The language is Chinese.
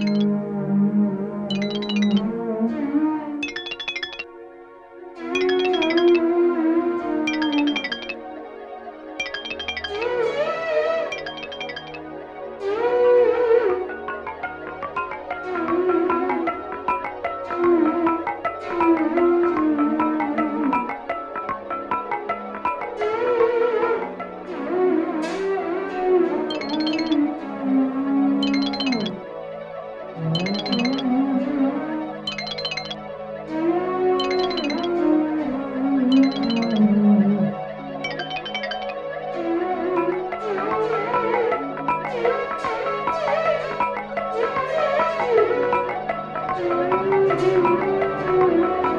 Thank you. thank y o